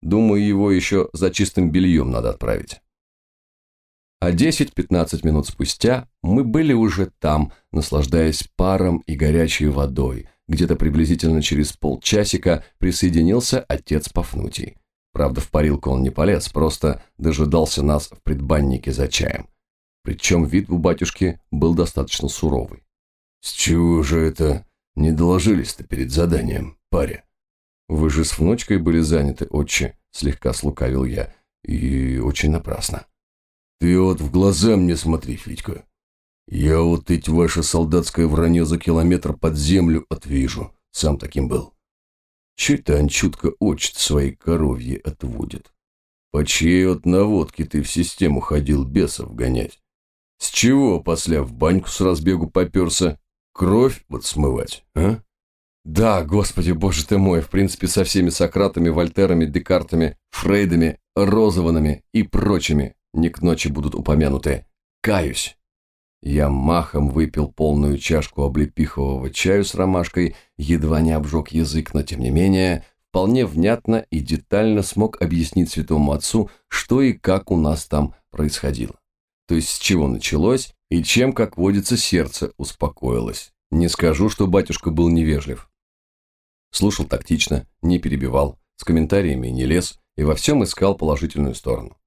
Думаю, его еще за чистым бельем надо отправить. А 10-15 минут спустя мы были уже там, наслаждаясь паром и горячей водой. Где-то приблизительно через полчасика присоединился отец Пафнутий. Правда, в парилку он не полез, просто дожидался нас в предбаннике за чаем. Причем вид у батюшки был достаточно суровый. «С чего же это не доложились-то перед заданием, паря?» «Вы же с внучкой были заняты, отче», – слегка слукавил я. «И очень напрасно». Ты вот в глаза мне смотри, Федька. Я вот эти ваше солдатское вранье за километр под землю отвижу. Сам таким был. Он чутко очит свои коровьи отводит. По чьей вот наводке ты в систему ходил бесов гонять? С чего после в баньку с разбегу поперся? Кровь вот смывать, а? Да, господи, боже ты мой, в принципе, со всеми Сократами, Вольтерами, Декартами, Фрейдами, Розованными и прочими не к ночи будут упомянуты. Каюсь. Я махом выпил полную чашку облепихового чаю с ромашкой, едва не обжег язык, но тем не менее вполне внятно и детально смог объяснить святому отцу, что и как у нас там происходило. То есть с чего началось и чем, как водится, сердце успокоилось. Не скажу, что батюшка был невежлив. Слушал тактично, не перебивал, с комментариями не лез и во всем искал положительную сторону.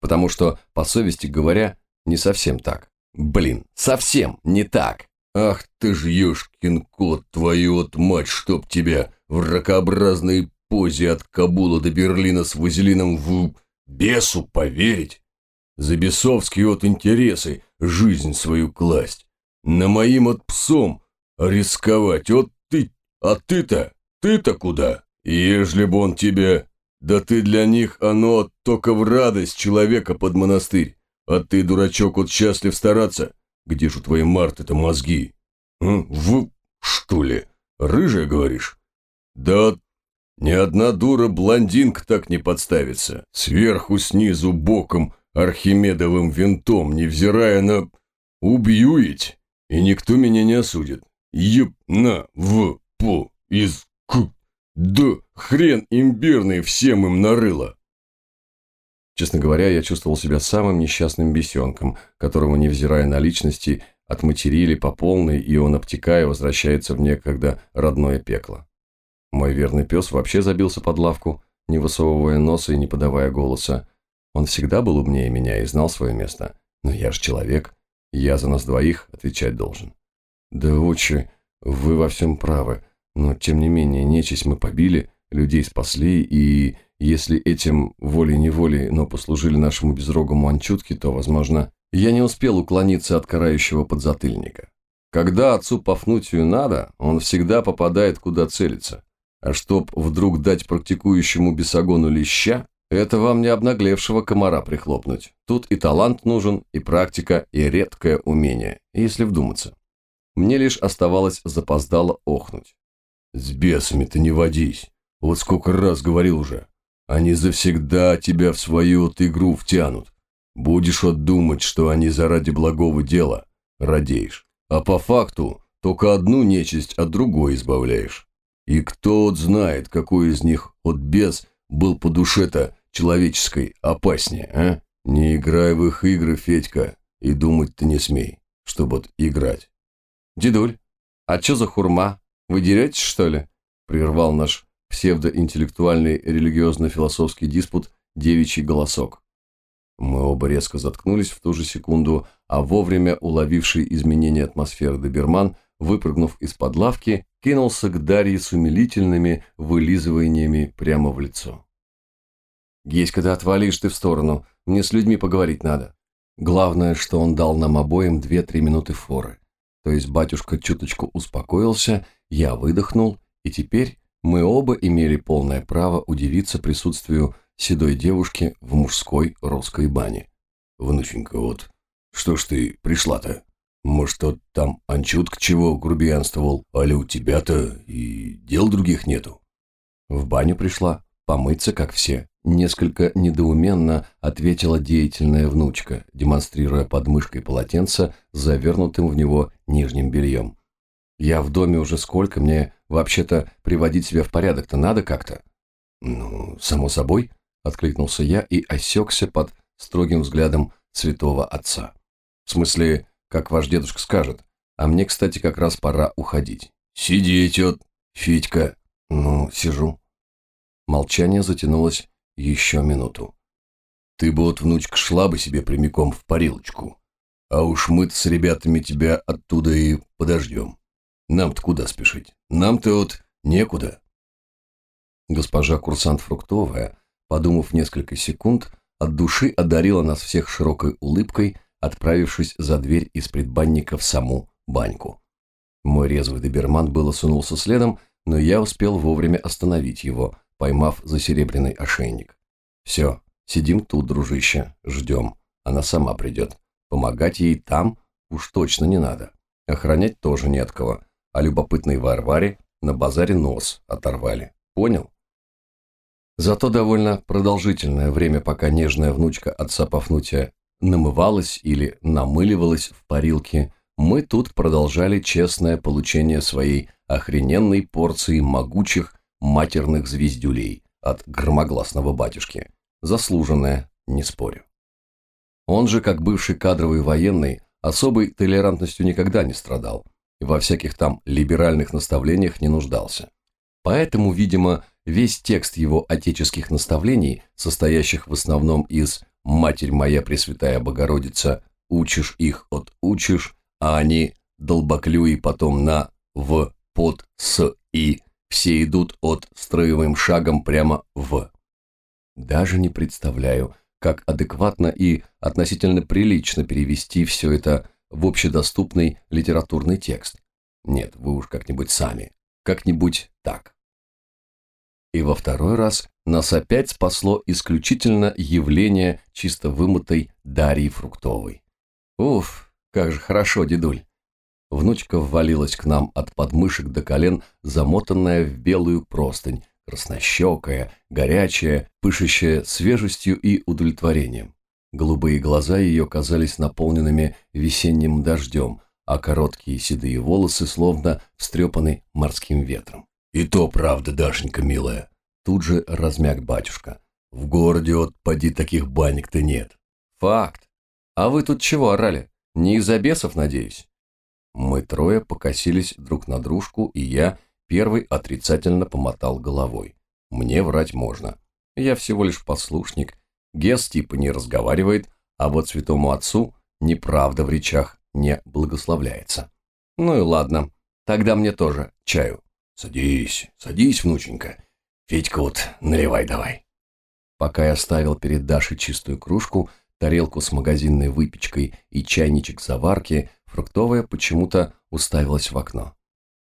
Потому что, по совести говоря, не совсем так. Блин, совсем не так. Ах ты ж ёшкин кот, твою от мать, чтоб тебя в ракообразной позе от Кабула до Берлина с вазелином в бесу поверить. За бесовские от интересы жизнь свою класть. На моим от псом рисковать, от ты, а ты-то, ты-то куда? Ежели бы он тебя да ты для них оно только в радость человека под монастырь. А ты, дурачок, вот счастлив стараться. Где же твои марты-то мозги? В, что ли? Рыжая, говоришь? Да ни одна дура блондинка так не подставится. Сверху, снизу, боком, архимедовым винтом, невзирая на... Убью ведь, и никто меня не осудит. Еб, на, в, по, из, к, да хрен имбирный всем им нарыло. Честно говоря, я чувствовал себя самым несчастным бесенком, которого, невзирая на личности, отматерили по полной, и он, обтекая, возвращается в некогда родное пекло. Мой верный пес вообще забился под лавку, не высовывая носа и не подавая голоса. Он всегда был умнее меня и знал свое место. Но я же человек, я за нас двоих отвечать должен. Да, отче, вы во всем правы. Но, тем не менее, нечисть мы побили, людей спасли, и если этим волей-неволей, но послужили нашему безрогому анчутке, то, возможно, я не успел уклониться от карающего подзатыльника. Когда отцу Пафнутию надо, он всегда попадает куда целится. А чтоб вдруг дать практикующему бесогону леща, это вам не обнаглевшего комара прихлопнуть. Тут и талант нужен, и практика, и редкое умение, если вдуматься. Мне лишь оставалось запоздало охнуть. С бесами-то не водись. Вот сколько раз говорил уже. Они завсегда тебя в свою игру втянут. Будешь вот думать, что они заради благого дела радеешь. А по факту только одну нечисть от другой избавляешь. И кто вот знает, какой из них от бес был по душе-то человеческой опаснее, а? Не играй в их игры, Федька, и думать ты не смей, чтобы вот играть. Дедуль, а чё за хурма? Вы деретесь, что ли?» – прервал наш псевдоинтеллектуальный религиозно-философский диспут девичий голосок. Мы оба резко заткнулись в ту же секунду, а вовремя уловивший изменение атмосферы доберман, выпрыгнув из-под лавки, кинулся к Дарье с умилительными вылизываниями прямо в лицо. «Есть, когда отвалишь ты в сторону, мне с людьми поговорить надо». Главное, что он дал нам обоим две-три минуты форы. То есть батюшка чуточку успокоился я выдохнул, и теперь мы оба имели полное право удивиться присутствию седой девушки в мужской русской бане. «Внученька, вот что ж ты пришла-то? Может, тот там анчутка чего грубиянствовал, али у тебя-то и дел других нету?» В баню пришла, помыться, как все. Несколько недоуменно ответила деятельная внучка, демонстрируя под мышкой полотенце завернутым в него нижним бельем. «Я в доме уже сколько, мне вообще-то приводить себя в порядок-то надо как-то?» «Ну, само собой», — откликнулся я и осекся под строгим взглядом святого отца. «В смысле, как ваш дедушка скажет, а мне, кстати, как раз пора уходить». «Сидеть от, Федька». «Ну, сижу». Молчание затянулось еще минуту. «Ты бы вот, внучка, шла бы себе прямиком в парилочку, а уж мы с ребятами тебя оттуда и подождем. Нам-то куда спешить? Нам-то вот некуда». Госпожа курсант Фруктовая, подумав несколько секунд, от души одарила нас всех широкой улыбкой, отправившись за дверь из предбанника в саму баньку. Мой резвый доберман было сунулся следом, но я успел вовремя остановить его, поймав за серебряный ошейник. «Все, сидим тут, дружище, ждем. Она сама придет. Помогать ей там уж точно не надо. Охранять тоже не от кого. А любопытной Варваре на базаре нос оторвали. Понял?» Зато довольно продолжительное время, пока нежная внучка отца Пафнутия намывалась или намыливалась в парилке, мы тут продолжали честное получение своей охрененной порции могучих матерных звездюлей от громогласного батюшки. Заслуженное, не спорю. Он же, как бывший кадровый военный, особой толерантностью никогда не страдал и во всяких там либеральных наставлениях не нуждался. Поэтому, видимо, весь текст его отеческих наставлений, состоящих в основном из «Матерь моя Пресвятая Богородица, учишь их от учишь», а они долбоклюи потом на «в», «под», «с» и все идут от строевым шагом прямо в. Даже не представляю, как адекватно и относительно прилично перевести все это в общедоступный литературный текст. Нет, вы уж как-нибудь сами, как-нибудь так. И во второй раз нас опять спасло исключительно явление чисто вымытой Дарьи Фруктовой. Уф, как же хорошо, дедуль. Внучка ввалилась к нам от подмышек до колен, замотанная в белую простынь, краснощекая, горячая, пышущая свежестью и удовлетворением. Голубые глаза ее казались наполненными весенним дождем, а короткие седые волосы словно встрепаны морским ветром. «И то правда, Дашенька, милая!» Тут же размяк батюшка. «В городе от поди таких банек-то нет». «Факт. А вы тут чего орали? Не из-за бесов, надеюсь?» Мы трое покосились друг на дружку, и я первый отрицательно помотал головой. Мне врать можно. Я всего лишь послушник. Гес типа не разговаривает, а вот святому отцу неправда в речах не благословляется. Ну и ладно, тогда мне тоже чаю. «Садись, садись, внученька. Федька вот наливай давай». Пока я ставил перед Дашей чистую кружку, тарелку с магазинной выпечкой и чайничек заварки, фруктовая почему-то уставилась в окно.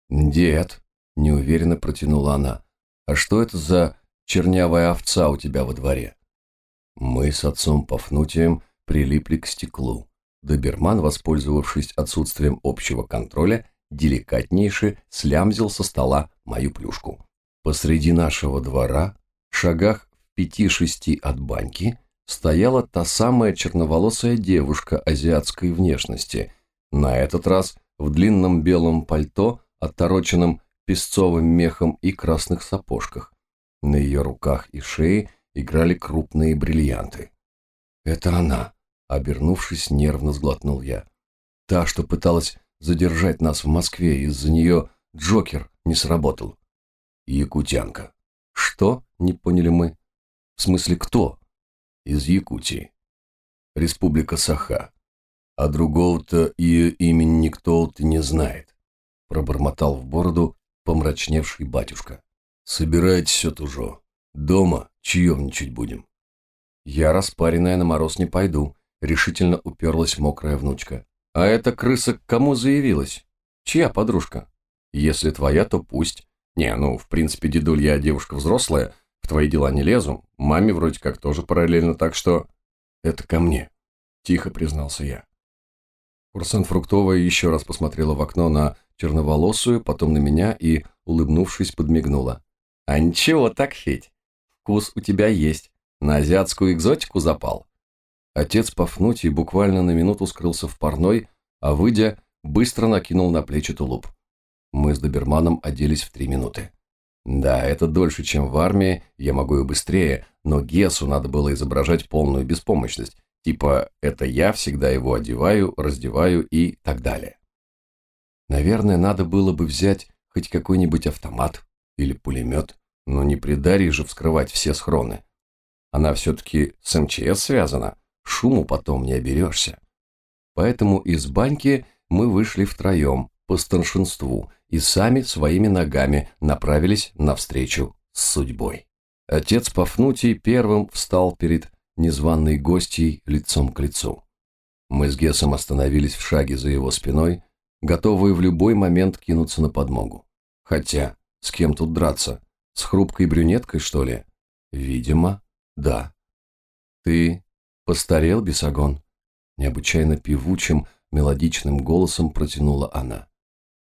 «Дед», — неуверенно протянула она, — «а что это за чернявая овца у тебя во дворе?» Мы с отцом Пафнутием прилипли к стеклу. Доберман, воспользовавшись отсутствием общего контроля, деликатнейше слямзил со стола мою плюшку. Посреди нашего двора, в шагах в пяти-шести от баньки, стояла та самая черноволосая девушка азиатской внешности, на этот раз в длинном белом пальто, оттороченном песцовым мехом и красных сапожках. На ее руках и шее играли крупные бриллианты. «Это она», — обернувшись, нервно сглотнул я. «Та, что пыталась задержать нас в Москве, из-за нее Джокер не сработал. Якутянка. Что? Не поняли мы. В смысле, кто? Из Якутии. Республика Саха. А другого-то ее имени никто-то не знает. Пробормотал в бороду помрачневший батюшка. Собирайтесь тужо. Дома чаевничать будем. Я распаренная на мороз не пойду, решительно уперлась мокрая внучка. А эта крыса к кому заявилась? Чья подружка? Если твоя, то пусть. Не, ну, в принципе, дедуль, я девушка взрослая, В твои дела не лезу, маме вроде как тоже параллельно, так что... Это ко мне, тихо признался я. Курсант Фруктовая еще раз посмотрела в окно на черноволосую, потом на меня и, улыбнувшись, подмигнула. «А ничего так, Федь, вкус у тебя есть. На азиатскую экзотику запал». Отец Пафнутий буквально на минуту скрылся в парной, а, выйдя, быстро накинул на плечи тулуп. Мы с доберманом оделись в три минуты. Да, это дольше, чем в армии, я могу и быстрее, но Гесу надо было изображать полную беспомощность, типа «это я всегда его одеваю, раздеваю» и так далее. Наверное, надо было бы взять хоть какой-нибудь автомат или пулемет, но не при Дарье же вскрывать все схроны. Она все-таки с МЧС связана, шуму потом не оберешься. Поэтому из баньки мы вышли втроем, по старшинству, и сами своими ногами направились навстречу с судьбой. Отец Пафнутий первым встал перед незваной гостьей лицом к лицу. Мы с Гесом остановились в шаге за его спиной, готовые в любой момент кинуться на подмогу. Хотя, с кем тут драться? С хрупкой брюнеткой, что ли? Видимо, да. Ты постарел, Бесогон? Необычайно певучим, мелодичным голосом протянула она.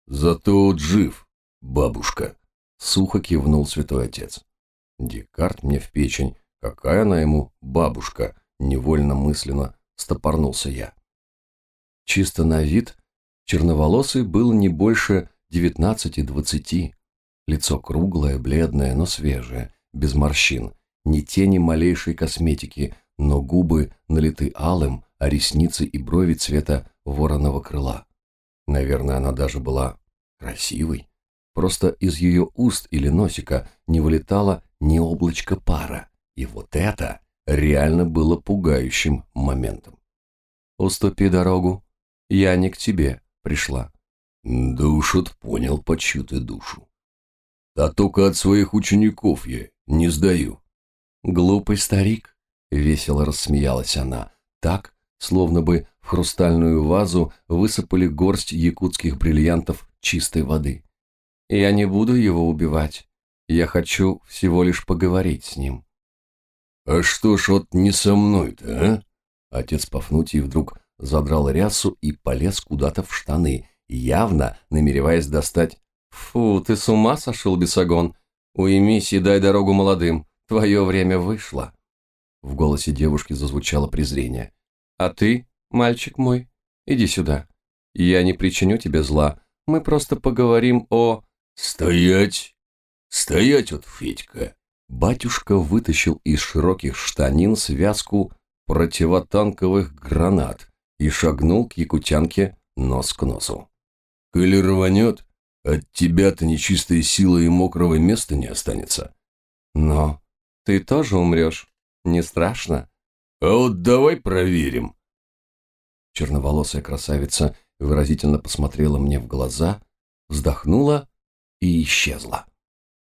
Зато жив, бабушка, сухо кивнул святой отец. Декарт мне в печень, какая она ему бабушка, невольно мысленно стопорнулся я. Чисто на вид черноволосый был не больше девятнадцати-двадцати. Лицо круглое, бледное, но свежее, без морщин, ни тени малейшей косметики, но губы налиты алым, а ресницы и брови цвета вороного крыла. Наверное, она даже была красивой. Просто из ее уст или носика не вылетало ни облачко пара. И вот это реально было пугающим моментом. «Уступи дорогу. Я не к тебе пришла». «Да уж от понял, по чью ты душу. А только от своих учеников я не сдаю». «Глупый старик», — весело рассмеялась она, так, словно бы в хрустальную вазу высыпали горсть якутских бриллиантов чистой воды. «Я не буду его убивать. Я хочу всего лишь поговорить с ним». «А что ж вот не со мной-то, а?» Отец Пафнутий вдруг задрал рясу и полез куда-то в штаны, явно намереваясь достать «Фу, ты с ума сошел, бесогон? Уймись и дай дорогу молодым, твое время вышло». В голосе девушки зазвучало презрение. «А ты, мальчик мой, иди сюда. Я не причиню тебе зла, мы просто поговорим о...» «Стоять! Стоять вот, Федька!» Батюшка вытащил из широких штанин связку противотанковых гранат и шагнул к якутянке нос к носу. «Коли рванет, от тебя-то нечистой силы и мокрого места не останется. Но ты тоже умрешь, не страшно? А вот давай проверим. Черноволосая красавица выразительно посмотрела мне в глаза, вздохнула и исчезла.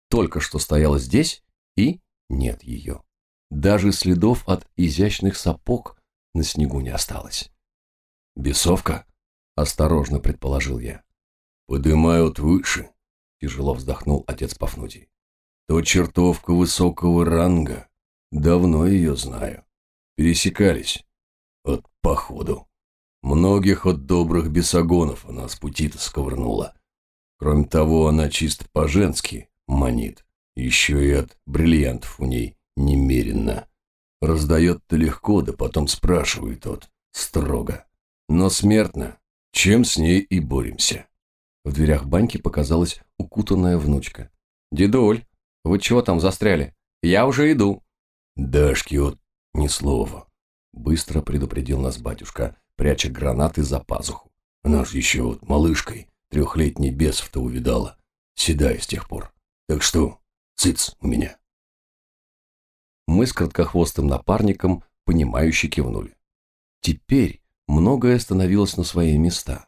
Только что стояла здесь, и нет ее. Даже следов от изящных сапог на снегу не осталось. «Бесовка?» – осторожно предположил я. «Подымают выше», – тяжело вздохнул отец Пафнутий. «То чертовка высокого ранга. Давно ее знаю. Пересекались. От походу. Многих от добрых бесогонов она с пути-то сковырнула. Кроме того, она чисто по-женски манит. Еще и от бриллиантов у ней немеренно. Раздает-то легко, да потом спрашивает тот строго. Но смертно. Чем с ней и боремся. В дверях баньки показалась укутанная внучка. «Дедуль, вы чего там застряли? Я уже иду». «Дашки вот ни слова», — быстро предупредил нас батюшка, пряча гранаты за пазуху. «Она ж еще вот малышкой трехлетний бесов-то увидала, седая с тех пор. Так что, цыц у меня». Мы с краткохвостым напарником, понимающе кивнули. Теперь многое становилось на свои места.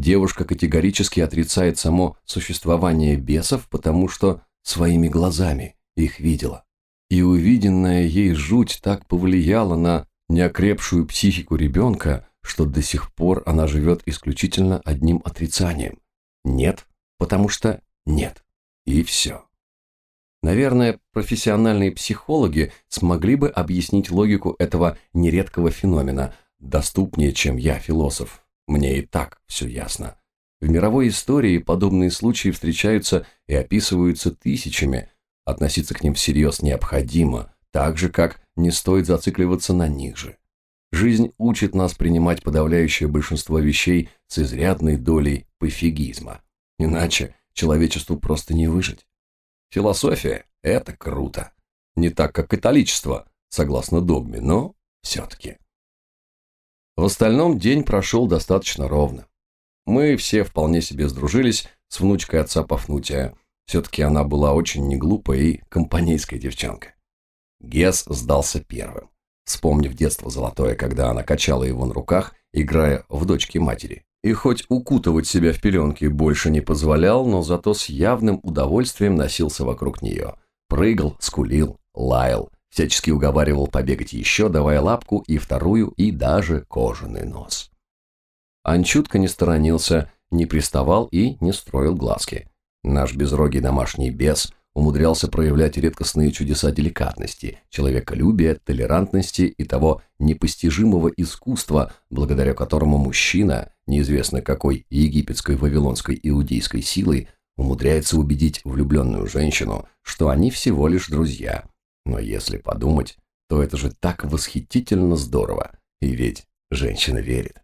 Девушка категорически отрицает само существование бесов, потому что своими глазами их видела. И увиденная ей жуть так повлияла на неокрепшую психику ребенка, что до сих пор она живет исключительно одним отрицанием. Нет, потому что нет. И все. Наверное, профессиональные психологи смогли бы объяснить логику этого нередкого феномена доступнее, чем я, философ. Мне и так все ясно. В мировой истории подобные случаи встречаются и описываются тысячами. Относиться к ним всерьез необходимо, так же, как не стоит зацикливаться на них же. Жизнь учит нас принимать подавляющее большинство вещей с изрядной долей пофигизма. Иначе человечеству просто не выжить. Философия – это круто. Не так, как католичество, согласно догме, но все-таки. В остальном день прошел достаточно ровно. Мы все вполне себе сдружились с внучкой отца Пафнутия. Все-таки она была очень неглупая и компанейская девчонка. Гес сдался первым, вспомнив детство золотое, когда она качала его на руках, играя в дочки матери. И хоть укутывать себя в пеленки больше не позволял, но зато с явным удовольствием носился вокруг нее. Прыгал, скулил, лаял, всячески уговаривал побегать еще, давая лапку и вторую, и даже кожаный нос. Анчутка не сторонился, не приставал и не строил глазки. Наш безрогий домашний бес умудрялся проявлять редкостные чудеса деликатности, человеколюбия, толерантности и того непостижимого искусства, благодаря которому мужчина, неизвестно какой египетской, вавилонской, иудейской силой, умудряется убедить влюбленную женщину, что они всего лишь друзья. Но если подумать, то это же так восхитительно здорово, и ведь женщина верит.